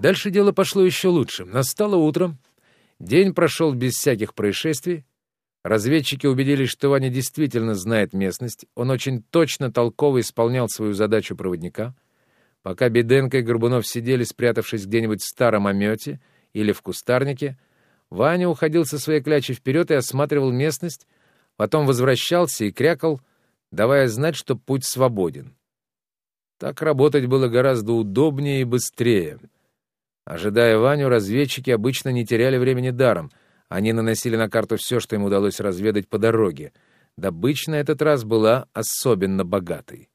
Дальше дело пошло еще лучше. Настало утро, день прошел без всяких происшествий. Разведчики убедились, что Ваня действительно знает местность. Он очень точно, толково исполнял свою задачу проводника. Пока Беденко и Горбунов сидели, спрятавшись где-нибудь в старом омете или в кустарнике, Ваня уходил со своей клячей вперед и осматривал местность, потом возвращался и крякал, давая знать, что путь свободен. Так работать было гораздо удобнее и быстрее. Ожидая Ваню, разведчики обычно не теряли времени даром. Они наносили на карту все, что им удалось разведать по дороге. Добыча на этот раз была особенно богатой.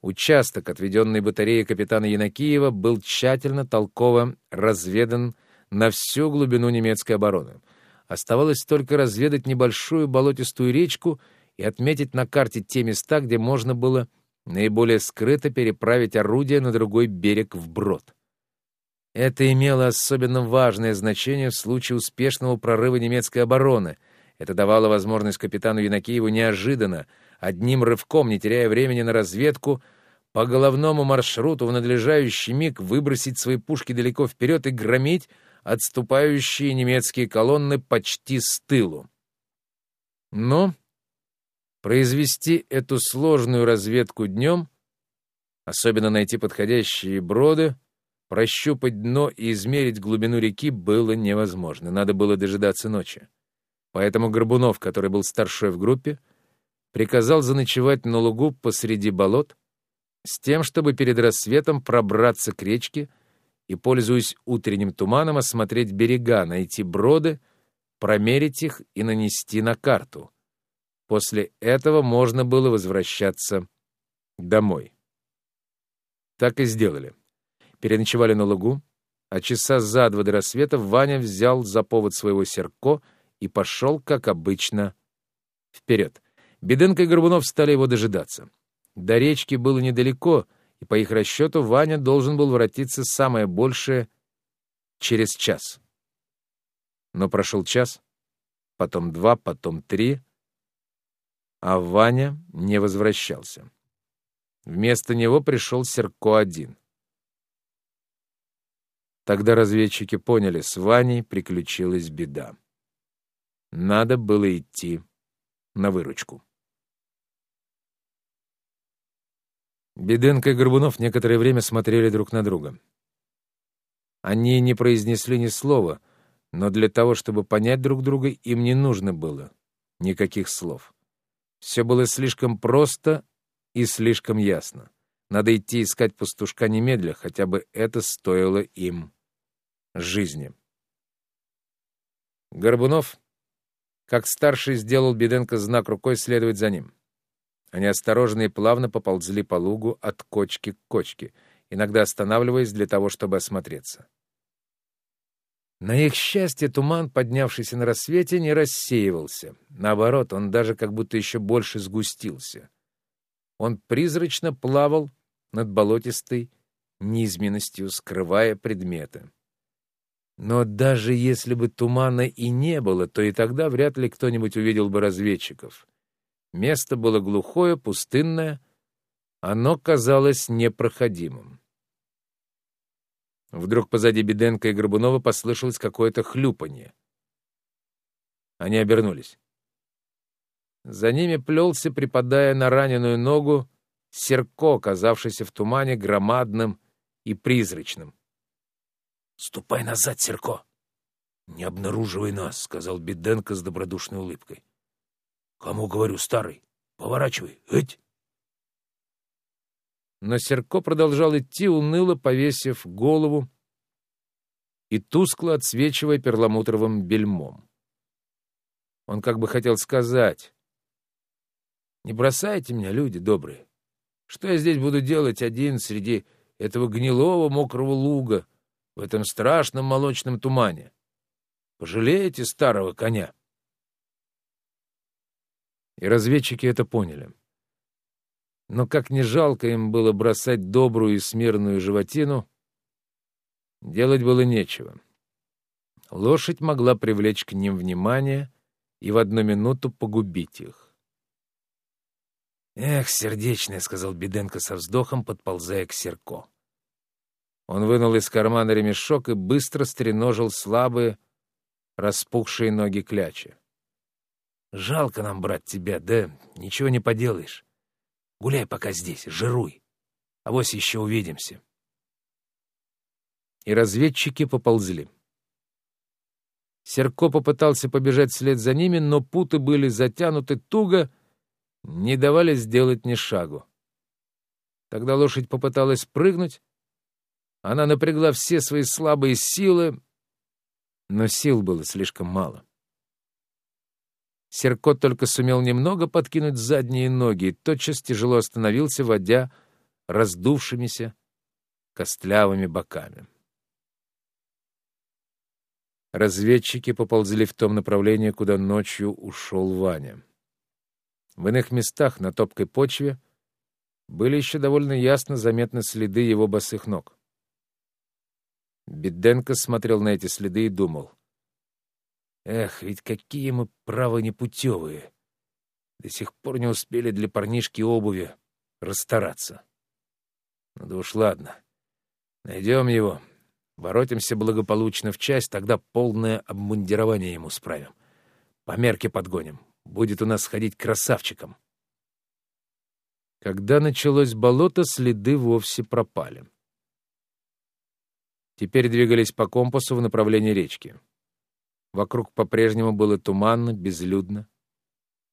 Участок, отведенный батареей капитана Янакиева, был тщательно, толково разведан на всю глубину немецкой обороны. Оставалось только разведать небольшую болотистую речку и отметить на карте те места, где можно было наиболее скрыто переправить орудие на другой берег вброд. Это имело особенно важное значение в случае успешного прорыва немецкой обороны. Это давало возможность капитану Янакиеву неожиданно, одним рывком, не теряя времени на разведку, по головному маршруту в надлежащий миг выбросить свои пушки далеко вперед и громить отступающие немецкие колонны почти с тылу. Но Произвести эту сложную разведку днем, особенно найти подходящие броды, прощупать дно и измерить глубину реки было невозможно. Надо было дожидаться ночи. Поэтому Горбунов, который был старший в группе, приказал заночевать на лугу посреди болот с тем, чтобы перед рассветом пробраться к речке и, пользуясь утренним туманом, осмотреть берега, найти броды, промерить их и нанести на карту — После этого можно было возвращаться домой. Так и сделали. Переночевали на лугу, а часа за два до рассвета Ваня взял за повод своего серко и пошел, как обычно, вперед. Беденко и Горбунов стали его дожидаться. До речки было недалеко, и по их расчету Ваня должен был воротиться самое большее через час. Но прошел час, потом два, потом три — а Ваня не возвращался. Вместо него пришел Серко-1. Тогда разведчики поняли, с Ваней приключилась беда. Надо было идти на выручку. Беденко и Горбунов некоторое время смотрели друг на друга. Они не произнесли ни слова, но для того, чтобы понять друг друга, им не нужно было никаких слов. Все было слишком просто и слишком ясно. Надо идти искать пастушка немедля, хотя бы это стоило им жизни. Горбунов, как старший, сделал Беденко знак рукой следовать за ним. Они осторожно и плавно поползли по лугу от кочки к кочке, иногда останавливаясь для того, чтобы осмотреться. На их счастье туман, поднявшийся на рассвете, не рассеивался. Наоборот, он даже как будто еще больше сгустился. Он призрачно плавал над болотистой низменностью, скрывая предметы. Но даже если бы тумана и не было, то и тогда вряд ли кто-нибудь увидел бы разведчиков. Место было глухое, пустынное, оно казалось непроходимым. Вдруг позади Беденко и Горбунова послышалось какое-то хлюпанье. Они обернулись. За ними плелся, припадая на раненую ногу, Серко, оказавшийся в тумане громадным и призрачным. — Ступай назад, Серко! — Не обнаруживай нас, — сказал Беденко с добродушной улыбкой. — Кому говорю, старый? Поворачивай, эть! Но Серко продолжал идти, уныло повесив голову и тускло отсвечивая перламутровым бельмом. Он как бы хотел сказать, «Не бросайте меня, люди добрые. Что я здесь буду делать один среди этого гнилого мокрого луга в этом страшном молочном тумане? Пожалеете старого коня?» И разведчики это поняли. Но как не жалко им было бросать добрую и смирную животину, делать было нечего. Лошадь могла привлечь к ним внимание и в одну минуту погубить их. «Эх, сердечная», — сказал Беденко со вздохом, подползая к Серко. Он вынул из кармана ремешок и быстро стреножил слабые, распухшие ноги клячи. «Жалко нам, брат, тебя, да ничего не поделаешь. Гуляй пока здесь, жируй. а Авось еще увидимся». И разведчики поползли. Серко попытался побежать вслед за ними, но путы были затянуты туго, не давали сделать ни шагу. Тогда лошадь попыталась прыгнуть. Она напрягла все свои слабые силы, но сил было слишком мало. Серко только сумел немного подкинуть задние ноги и тотчас тяжело остановился, водя раздувшимися костлявыми боками. Разведчики поползли в том направлении, куда ночью ушел Ваня. В иных местах на топкой почве были еще довольно ясно заметны следы его босых ног. Беденко смотрел на эти следы и думал. «Эх, ведь какие мы, право, непутевые! До сих пор не успели для парнишки обуви расстараться. Ну да уж ладно. Найдем его, воротимся благополучно в часть, тогда полное обмундирование ему справим. По мерке подгоним. Будет у нас ходить красавчиком». Когда началось болото, следы вовсе пропали. Теперь двигались по компасу в направлении речки. Вокруг по-прежнему было туманно, безлюдно.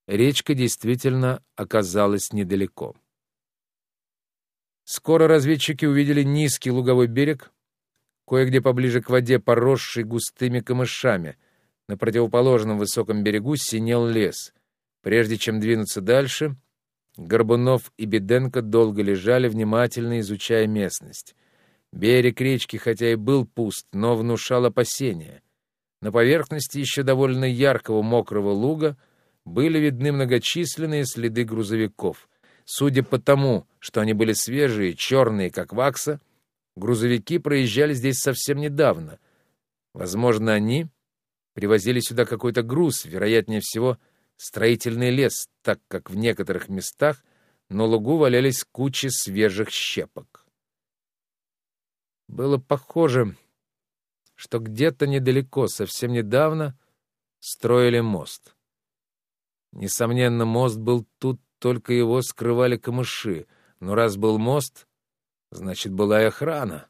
Речка действительно оказалась недалеко. Скоро разведчики увидели низкий луговой берег, кое-где поближе к воде, поросший густыми камышами. На противоположном высоком берегу синел лес. Прежде чем двинуться дальше, Горбунов и Беденко долго лежали, внимательно изучая местность. Берег речки, хотя и был пуст, но внушал опасения. На поверхности еще довольно яркого мокрого луга были видны многочисленные следы грузовиков. Судя по тому, что они были свежие, черные, как вакса, грузовики проезжали здесь совсем недавно. Возможно, они привозили сюда какой-то груз, вероятнее всего, строительный лес, так как в некоторых местах на лугу валялись кучи свежих щепок. Было похоже, что где-то недалеко, совсем недавно, строили мост. Несомненно, мост был тут, только его скрывали камыши, но раз был мост, значит, была и охрана.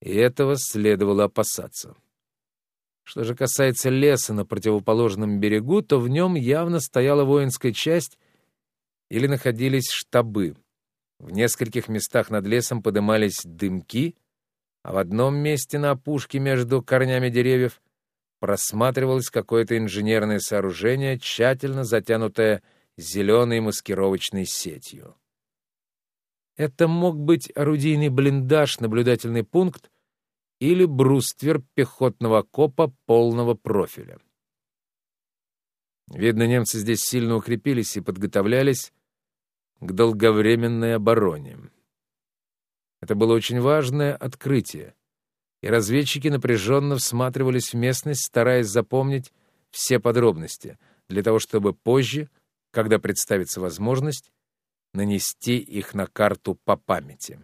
И этого следовало опасаться. Что же касается леса на противоположном берегу, то в нем явно стояла воинская часть или находились штабы. В нескольких местах над лесом подымались дымки, а в одном месте на опушке между корнями деревьев просматривалось какое-то инженерное сооружение, тщательно затянутое зеленой маскировочной сетью. Это мог быть орудийный блиндаж, наблюдательный пункт или бруствер пехотного копа полного профиля. Видно, немцы здесь сильно укрепились и подготовлялись к долговременной обороне. Это было очень важное открытие, и разведчики напряженно всматривались в местность, стараясь запомнить все подробности, для того чтобы позже, когда представится возможность, нанести их на карту по памяти.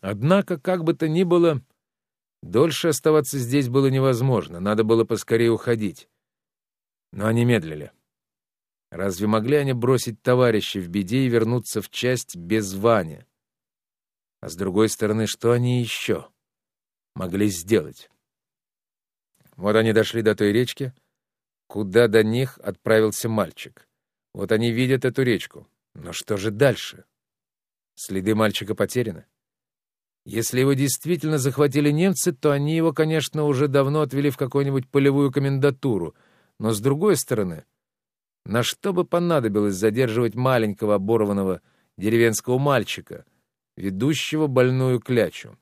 Однако, как бы то ни было, дольше оставаться здесь было невозможно, надо было поскорее уходить. Но они медлили. Разве могли они бросить товарища в беде и вернуться в часть без Вани? А с другой стороны, что они еще могли сделать? Вот они дошли до той речки, куда до них отправился мальчик. Вот они видят эту речку. Но что же дальше? Следы мальчика потеряны. Если его действительно захватили немцы, то они его, конечно, уже давно отвели в какую-нибудь полевую комендатуру. Но с другой стороны, на что бы понадобилось задерживать маленького оборванного деревенского мальчика, ведущего больную клячу?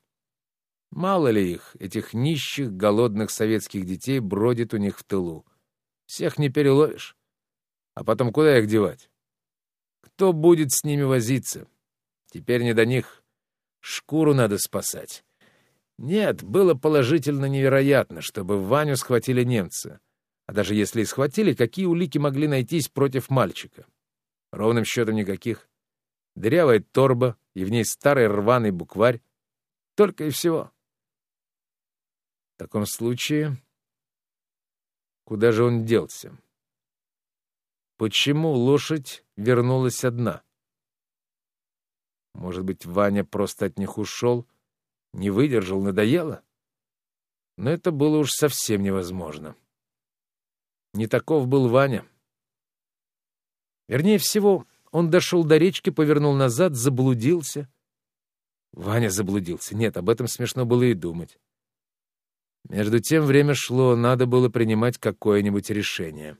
Мало ли их, этих нищих, голодных советских детей, бродит у них в тылу. Всех не переловишь. А потом куда их девать? Кто будет с ними возиться? Теперь не до них. Шкуру надо спасать. Нет, было положительно невероятно, чтобы Ваню схватили немцы. А даже если и схватили, какие улики могли найтись против мальчика? Ровным счетом никаких. Дырявая торба, и в ней старый рваный букварь. Только и всего. В таком случае, куда же он делся? Почему лошадь вернулась одна? Может быть, Ваня просто от них ушел, не выдержал, надоело? Но это было уж совсем невозможно. Не таков был Ваня. Вернее всего, он дошел до речки, повернул назад, заблудился. Ваня заблудился. Нет, об этом смешно было и думать. Между тем время шло, надо было принимать какое-нибудь решение.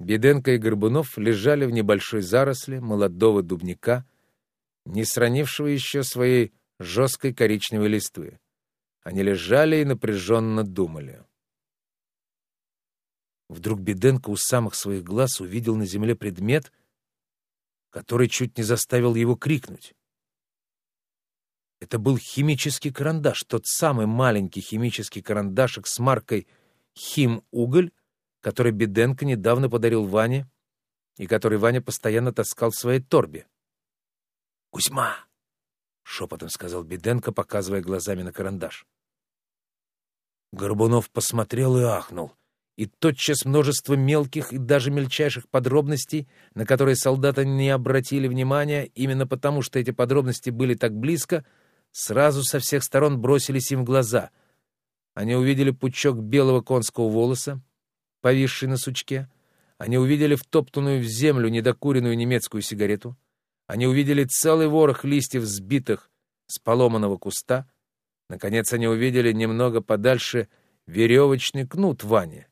Беденко и Горбунов лежали в небольшой заросли молодого дубника, не сранившего еще своей жесткой коричневой листвы. Они лежали и напряженно думали. Вдруг Беденко у самых своих глаз увидел на земле предмет, который чуть не заставил его крикнуть. Это был химический карандаш, тот самый маленький химический карандашик с маркой «Хим-уголь», который Беденко недавно подарил Ване и который Ваня постоянно таскал в своей торбе. «Кузьма!» — шепотом сказал Беденко, показывая глазами на карандаш. Горбунов посмотрел и ахнул, и тотчас множество мелких и даже мельчайших подробностей, на которые солдаты не обратили внимания, именно потому что эти подробности были так близко, сразу со всех сторон бросились им в глаза. Они увидели пучок белого конского волоса, повисший на сучке. Они увидели втоптанную в землю недокуренную немецкую сигарету. Они увидели целый ворох листьев сбитых с поломанного куста. Наконец они увидели немного подальше веревочный кнут Вани.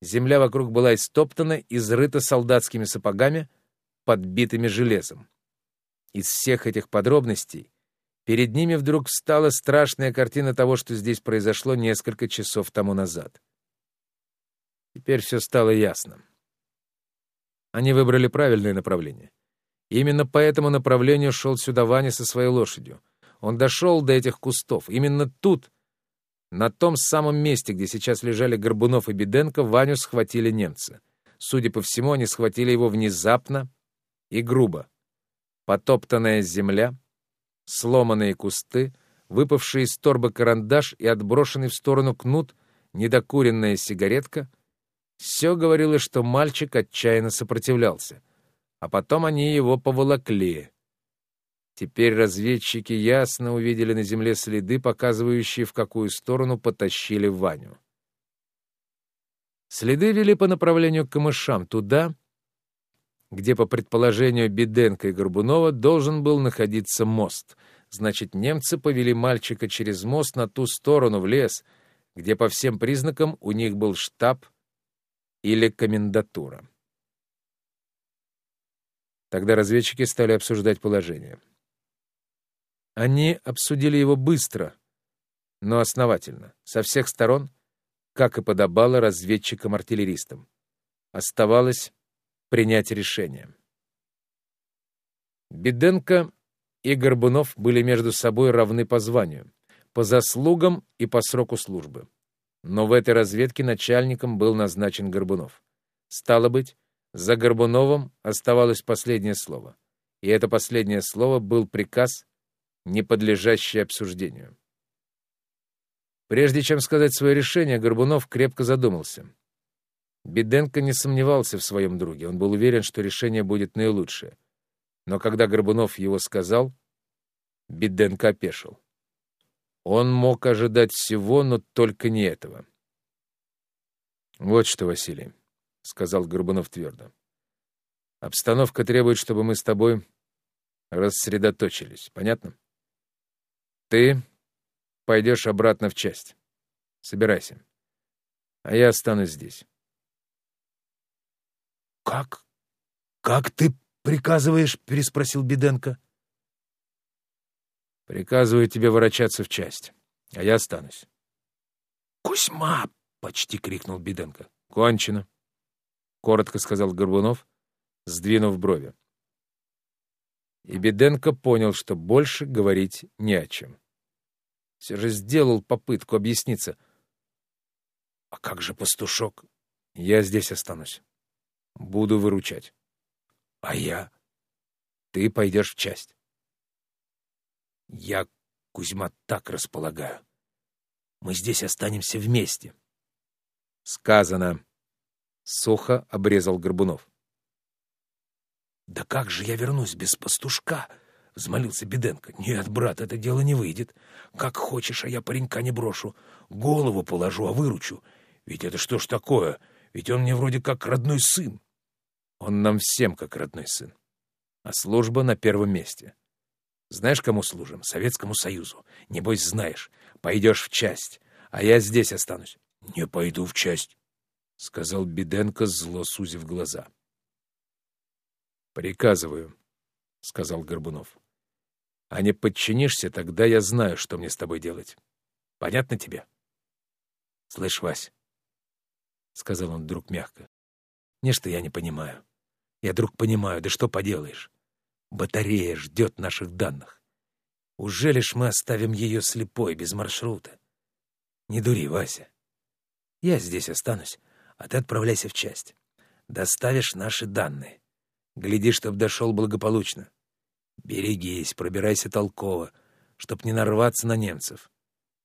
Земля вокруг была истоптана, изрыта солдатскими сапогами, подбитыми железом. Из всех этих подробностей перед ними вдруг встала страшная картина того, что здесь произошло несколько часов тому назад. Теперь все стало ясно. Они выбрали правильное направление. Именно по этому направлению шел сюда Ваня со своей лошадью. Он дошел до этих кустов. Именно тут, на том самом месте, где сейчас лежали Горбунов и Беденко, Ваню схватили немцы. Судя по всему, они схватили его внезапно и грубо. Потоптанная земля, сломанные кусты, выпавший из торбы карандаш и отброшенный в сторону кнут, недокуренная сигаретка — все говорило, что мальчик отчаянно сопротивлялся. А потом они его поволокли. Теперь разведчики ясно увидели на земле следы, показывающие, в какую сторону потащили Ваню. Следы вели по направлению к камышам, туда, где, по предположению Беденко и Горбунова, должен был находиться мост. Значит, немцы повели мальчика через мост на ту сторону, в лес, где, по всем признакам, у них был штаб или комендатура. Тогда разведчики стали обсуждать положение. Они обсудили его быстро, но основательно, со всех сторон, как и подобало разведчикам-артиллеристам. Оставалось принять решение. Беденко и Горбунов были между собой равны по званию, по заслугам и по сроку службы. Но в этой разведке начальником был назначен Горбунов. Стало быть, за Горбуновым оставалось последнее слово. И это последнее слово был приказ, не подлежащий обсуждению. Прежде чем сказать свое решение, Горбунов крепко задумался. Беденко не сомневался в своем друге, он был уверен, что решение будет наилучшее. Но когда Горбунов его сказал, Беденко опешил. Он мог ожидать всего, но только не этого. «Вот что, Василий», — сказал Горбунов твердо. «Обстановка требует, чтобы мы с тобой рассредоточились. Понятно? Ты пойдешь обратно в часть. Собирайся. А я останусь здесь». «Как? Как ты приказываешь?» — переспросил Беденко. Приказываю тебе ворочаться в часть, а я останусь. «Кузьма!» — почти крикнул Беденко. «Кончено», — коротко сказал Горбунов, сдвинув брови. И Беденко понял, что больше говорить не о чем. Все же сделал попытку объясниться. «А как же пастушок?» «Я здесь останусь. Буду выручать». «А я?» «Ты пойдешь в часть». Я, Кузьма, так располагаю. Мы здесь останемся вместе. Сказано. Сухо обрезал Горбунов. Да как же я вернусь без пастушка? Взмолился Беденко. Нет, брат, это дело не выйдет. Как хочешь, а я паренька не брошу. Голову положу, а выручу. Ведь это что ж такое? Ведь он мне вроде как родной сын. Он нам всем как родной сын. А служба на первом месте. Знаешь, кому служим? Советскому Союзу. Небось, знаешь. Пойдешь в часть, а я здесь останусь. — Не пойду в часть, — сказал Беденко, зло сузив глаза. — Приказываю, — сказал Горбунов. — А не подчинишься, тогда я знаю, что мне с тобой делать. Понятно тебе? — Слышь, Вась, — сказал он вдруг мягко, — нечто я не понимаю. Я, друг, понимаю, да что поделаешь? Батарея ждет наших данных. Ужели ж мы оставим ее слепой, без маршрута? Не дури, Вася. Я здесь останусь, а ты отправляйся в часть. Доставишь наши данные. Гляди, чтоб дошел благополучно. Берегись, пробирайся толково, чтоб не нарваться на немцев.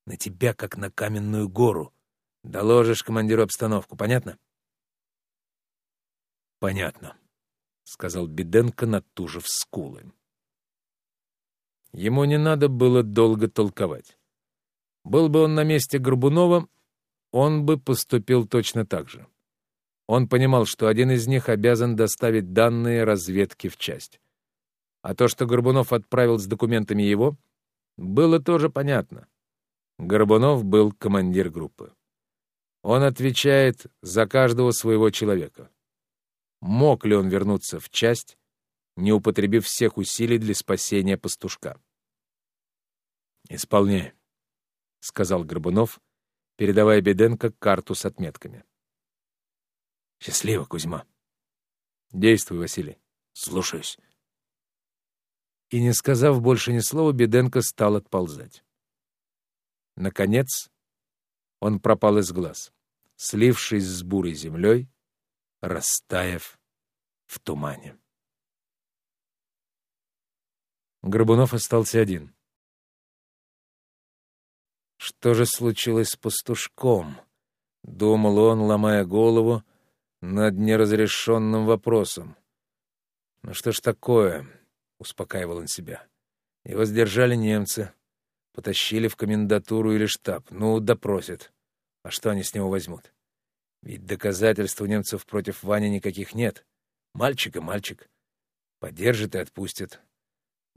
На тебя, как на каменную гору. Доложишь командиру обстановку, понятно? Понятно. — сказал Беденко, натужив скулы. Ему не надо было долго толковать. Был бы он на месте Горбунова, он бы поступил точно так же. Он понимал, что один из них обязан доставить данные разведки в часть. А то, что Горбунов отправил с документами его, было тоже понятно. Горбунов был командир группы. Он отвечает за каждого своего человека. Мог ли он вернуться в часть, не употребив всех усилий для спасения пастушка? «Исполняй», — сказал Горбунов, передавая Беденко карту с отметками. «Счастливо, Кузьма». «Действуй, Василий». «Слушаюсь». И, не сказав больше ни слова, Беденко стал отползать. Наконец, он пропал из глаз, слившись с бурой землей, растаяв в тумане. Горбунов остался один. Что же случилось с пастушком? Думал он, ломая голову над неразрешенным вопросом. Ну что ж такое? Успокаивал он себя. Его сдержали немцы, потащили в комендатуру или штаб. Ну, допросят. А что они с него возьмут? Ведь доказательств у немцев против Вани никаких нет. Мальчик и мальчик. Поддержит и отпустит.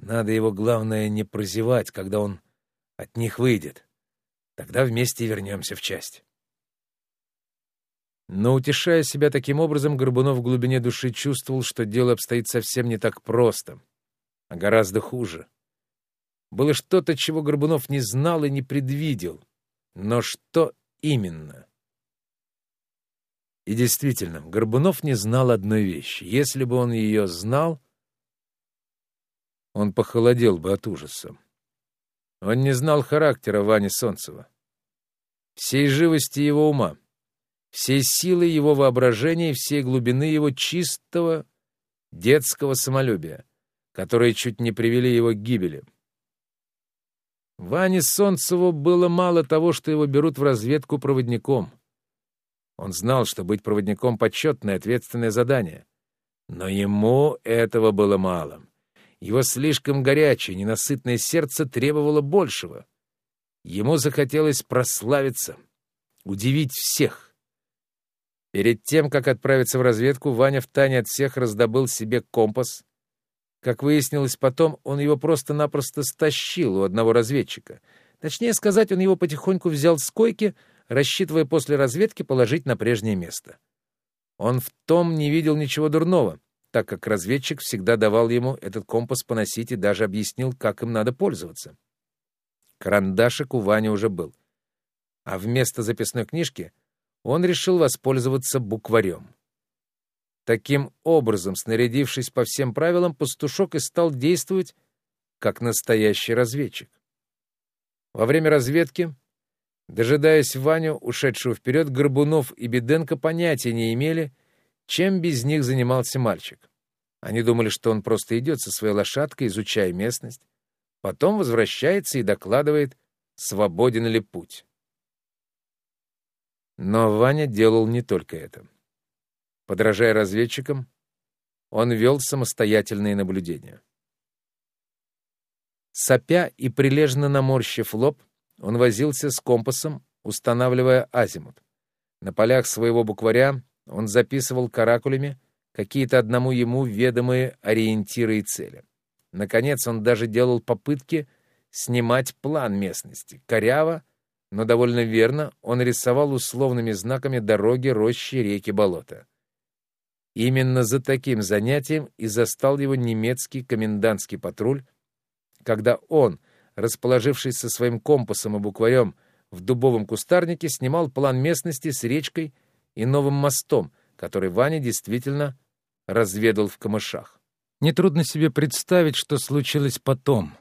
Надо его, главное, не прозевать, когда он от них выйдет. Тогда вместе вернемся в часть. Но, утешая себя таким образом, Горбунов в глубине души чувствовал, что дело обстоит совсем не так просто, а гораздо хуже. Было что-то, чего Горбунов не знал и не предвидел. Но что именно? И действительно, Горбунов не знал одной вещи. Если бы он ее знал, он похолодел бы от ужаса. Он не знал характера Вани Солнцева, всей живости его ума, всей силы его воображения и всей глубины его чистого детского самолюбия, которые чуть не привели его к гибели. Ване Солнцеву было мало того, что его берут в разведку проводником — он знал, что быть проводником — почетное, ответственное задание. Но ему этого было мало. Его слишком горячее, ненасытное сердце требовало большего. Ему захотелось прославиться, удивить всех. Перед тем, как отправиться в разведку, Ваня в тайне от всех раздобыл себе компас. Как выяснилось потом, он его просто-напросто стащил у одного разведчика. Точнее сказать, он его потихоньку взял с койки — рассчитывая после разведки положить на прежнее место. Он в том не видел ничего дурного, так как разведчик всегда давал ему этот компас поносить и даже объяснил, как им надо пользоваться. Карандашик у Вани уже был. А вместо записной книжки он решил воспользоваться букварем. Таким образом, снарядившись по всем правилам, пастушок и стал действовать как настоящий разведчик. Во время разведки Дожидаясь Ваню, ушедшего вперед, Горбунов и Беденко понятия не имели, чем без них занимался мальчик. Они думали, что он просто идет со своей лошадкой, изучая местность. Потом возвращается и докладывает, свободен ли путь. Но Ваня делал не только это. Подражая разведчикам, он вел самостоятельные наблюдения. Сопя и прилежно наморщив лоб, он возился с компасом, устанавливая азимут. На полях своего букваря он записывал каракулями какие-то одному ему ведомые ориентиры и цели. Наконец он даже делал попытки снимать план местности. Коряво, но довольно верно он рисовал условными знаками дороги, рощи, реки, болота. Именно за таким занятием и застал его немецкий комендантский патруль, когда он, расположившись со своим компасом и букварем в дубовом кустарнике, снимал план местности с речкой и новым мостом, который Ваня действительно разведал в камышах. Нетрудно себе представить, что случилось потом.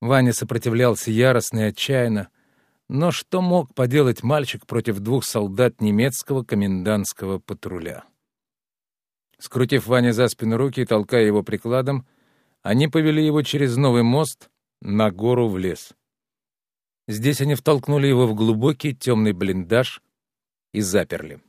Ваня сопротивлялся яростно и отчаянно, но что мог поделать мальчик против двух солдат немецкого комендантского патруля? Скрутив Ване за спину руки и толкая его прикладом, они повели его через новый мост на гору в лес. Здесь они втолкнули его в глубокий темный блиндаж и заперли.